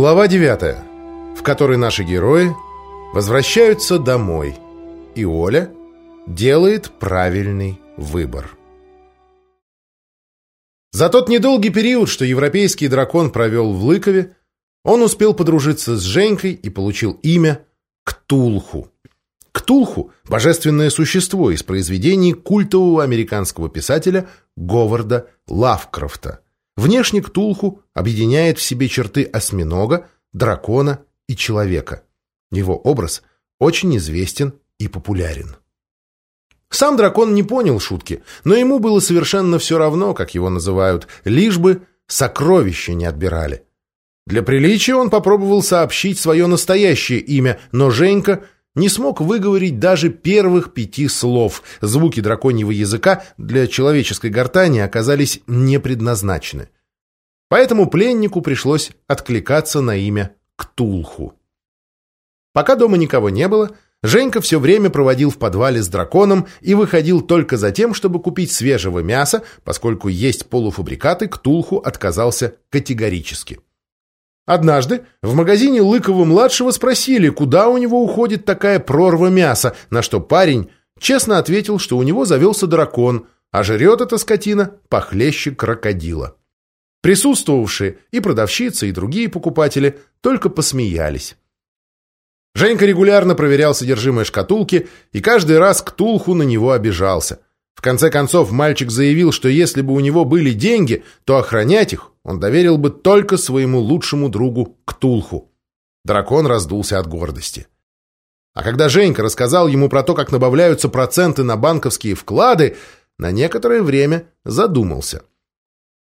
Глава 9, в которой наши герои возвращаются домой, и Оля делает правильный выбор. За тот недолгий период, что европейский дракон провел в Лыкове, он успел подружиться с Женькой и получил имя Ктулху. Ктулху – божественное существо из произведений культового американского писателя Говарда Лавкрафта – Внешне Ктулху объединяет в себе черты осьминога, дракона и человека. Его образ очень известен и популярен. Сам дракон не понял шутки, но ему было совершенно все равно, как его называют, лишь бы сокровища не отбирали. Для приличия он попробовал сообщить свое настоящее имя, но Женька не смог выговорить даже первых пяти слов. Звуки драконьего языка для человеческой гортани оказались не предназначены. Поэтому пленнику пришлось откликаться на имя Ктулху. Пока дома никого не было, Женька все время проводил в подвале с драконом и выходил только за тем, чтобы купить свежего мяса, поскольку есть полуфабрикаты Ктулху отказался категорически. Однажды в магазине Лыкова-младшего спросили, куда у него уходит такая прорва мяса, на что парень честно ответил, что у него завелся дракон, а жрет эта скотина похлеще крокодила. Присутствовавшие и продавщицы, и другие покупатели только посмеялись. Женька регулярно проверял содержимое шкатулки, и каждый раз Ктулху на него обижался. В конце концов, мальчик заявил, что если бы у него были деньги, то охранять их он доверил бы только своему лучшему другу Ктулху. Дракон раздулся от гордости. А когда Женька рассказал ему про то, как набавляются проценты на банковские вклады, на некоторое время задумался.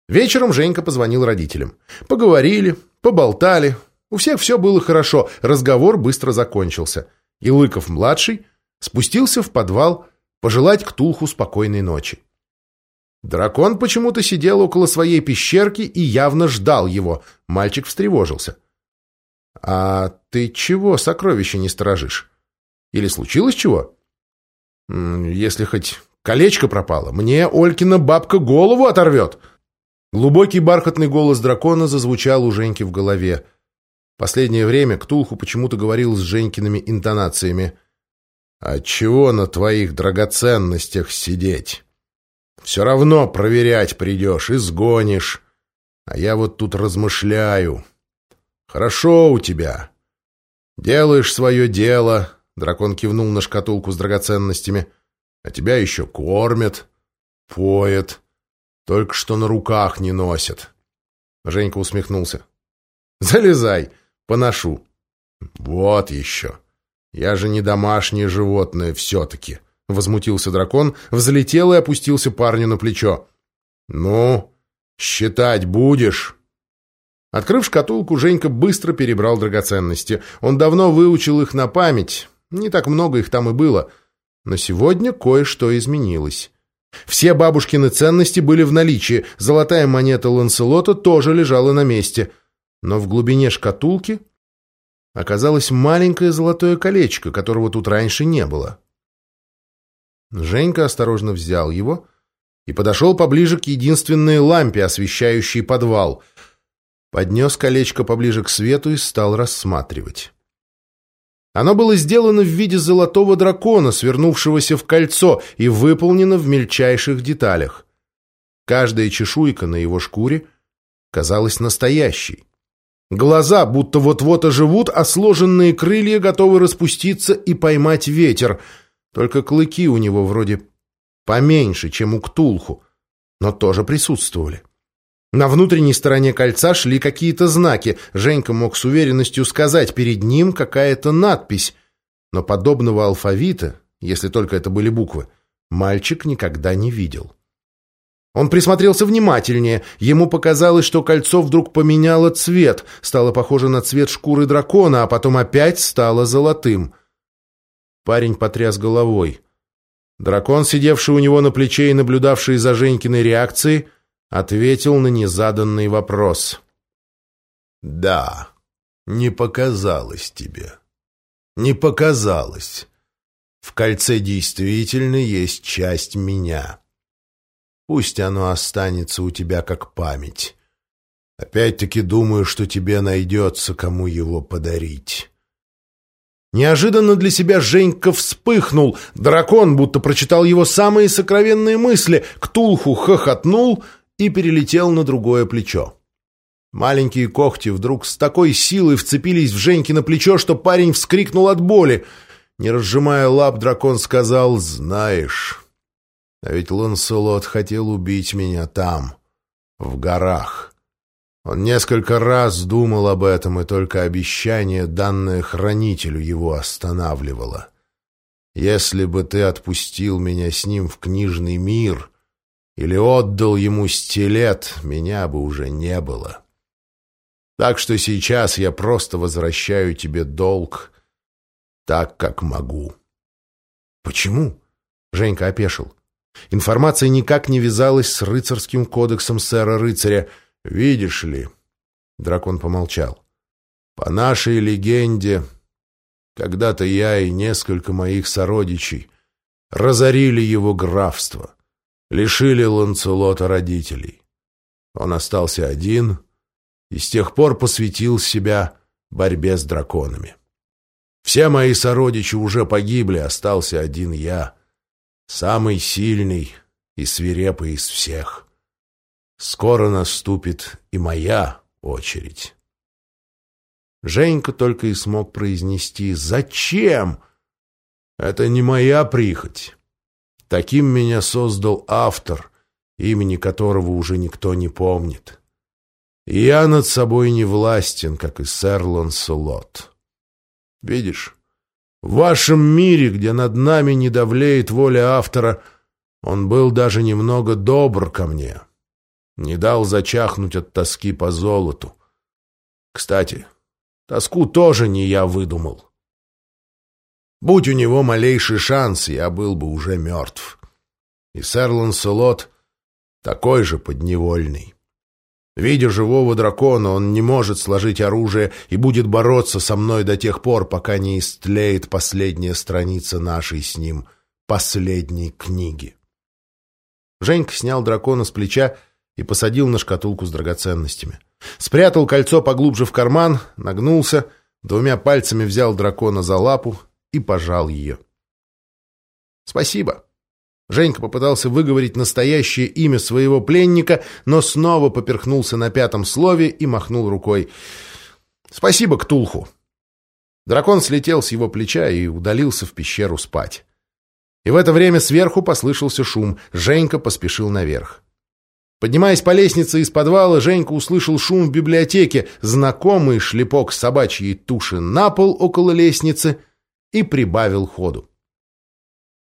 Вечером Женька позвонил родителям. Поговорили, поболтали. У всех все было хорошо, разговор быстро закончился. И Лыков-младший спустился в подвал пожелать Ктулху спокойной ночи. Дракон почему-то сидел около своей пещерки и явно ждал его. Мальчик встревожился. «А ты чего сокровища не сторожишь? Или случилось чего?» «Если хоть колечко пропало, мне Олькина бабка голову оторвет!» Глубокий бархатный голос дракона зазвучал у Женьки в голове. Последнее время Ктулху почему-то говорил с Женькиными интонациями. «А чего на твоих драгоценностях сидеть? Все равно проверять придешь и сгонишь. А я вот тут размышляю. Хорошо у тебя. Делаешь свое дело». Дракон кивнул на шкатулку с драгоценностями. «А тебя еще кормят, поят». Только что на руках не носят. Женька усмехнулся. Залезай, поношу. Вот еще. Я же не домашнее животное все-таки. Возмутился дракон, взлетел и опустился парню на плечо. Ну, считать будешь? Открыв шкатулку, Женька быстро перебрал драгоценности. Он давно выучил их на память. Не так много их там и было. Но сегодня кое-что изменилось. Все бабушкины ценности были в наличии, золотая монета Ланселота тоже лежала на месте. Но в глубине шкатулки оказалось маленькое золотое колечко, которого тут раньше не было. Женька осторожно взял его и подошел поближе к единственной лампе, освещающей подвал. Поднес колечко поближе к свету и стал рассматривать. Оно было сделано в виде золотого дракона, свернувшегося в кольцо, и выполнено в мельчайших деталях. Каждая чешуйка на его шкуре казалась настоящей. Глаза будто вот-вот оживут, а сложенные крылья готовы распуститься и поймать ветер. Только клыки у него вроде поменьше, чем у Ктулху, но тоже присутствовали. На внутренней стороне кольца шли какие-то знаки. Женька мог с уверенностью сказать, перед ним какая-то надпись. Но подобного алфавита, если только это были буквы, мальчик никогда не видел. Он присмотрелся внимательнее. Ему показалось, что кольцо вдруг поменяло цвет, стало похоже на цвет шкуры дракона, а потом опять стало золотым. Парень потряс головой. Дракон, сидевший у него на плече и наблюдавший за Женькиной реакцией, ответил на незаданный вопрос. «Да, не показалось тебе. Не показалось. В кольце действительно есть часть меня. Пусть оно останется у тебя как память. Опять-таки думаю, что тебе найдется, кому его подарить. Неожиданно для себя Женька вспыхнул. Дракон будто прочитал его самые сокровенные мысли. Ктулху хохотнул и перелетел на другое плечо. Маленькие когти вдруг с такой силой вцепились в Женьки на плечо, что парень вскрикнул от боли. Не разжимая лап, дракон сказал «Знаешь, а ведь Ланселот хотел убить меня там, в горах». Он несколько раз думал об этом, и только обещание, данное хранителю, его останавливало. «Если бы ты отпустил меня с ним в книжный мир или отдал ему стилет, меня бы уже не было. Так что сейчас я просто возвращаю тебе долг так, как могу». «Почему?» — Женька опешил. Информация никак не вязалась с рыцарским кодексом сэра-рыцаря — «Видишь ли...» — дракон помолчал. «По нашей легенде, когда-то я и несколько моих сородичей разорили его графство, лишили Ланцелота родителей. Он остался один и с тех пор посвятил себя борьбе с драконами. Все мои сородичи уже погибли, остался один я, самый сильный и свирепый из всех». Скоро наступит и моя очередь. Женька только и смог произнести «Зачем?» «Это не моя прихоть. Таким меня создал автор, имени которого уже никто не помнит. я над собой не властен, как и сэр Ланселот. Видишь, в вашем мире, где над нами не давлеет воля автора, он был даже немного добр ко мне» не дал зачахнуть от тоски по золоту. Кстати, тоску тоже не я выдумал. Будь у него малейший шанс, я был бы уже мертв. И сэр Ланселот такой же подневольный. Видя живого дракона, он не может сложить оружие и будет бороться со мной до тех пор, пока не истлеет последняя страница нашей с ним последней книги. Женька снял дракона с плеча и посадил на шкатулку с драгоценностями. Спрятал кольцо поглубже в карман, нагнулся, двумя пальцами взял дракона за лапу и пожал ее. «Спасибо». Женька попытался выговорить настоящее имя своего пленника, но снова поперхнулся на пятом слове и махнул рукой. «Спасибо, Ктулху». Дракон слетел с его плеча и удалился в пещеру спать. И в это время сверху послышался шум. Женька поспешил наверх. Поднимаясь по лестнице из подвала, Женька услышал шум в библиотеке, знакомый шлепок собачьей туши на пол около лестницы и прибавил ходу.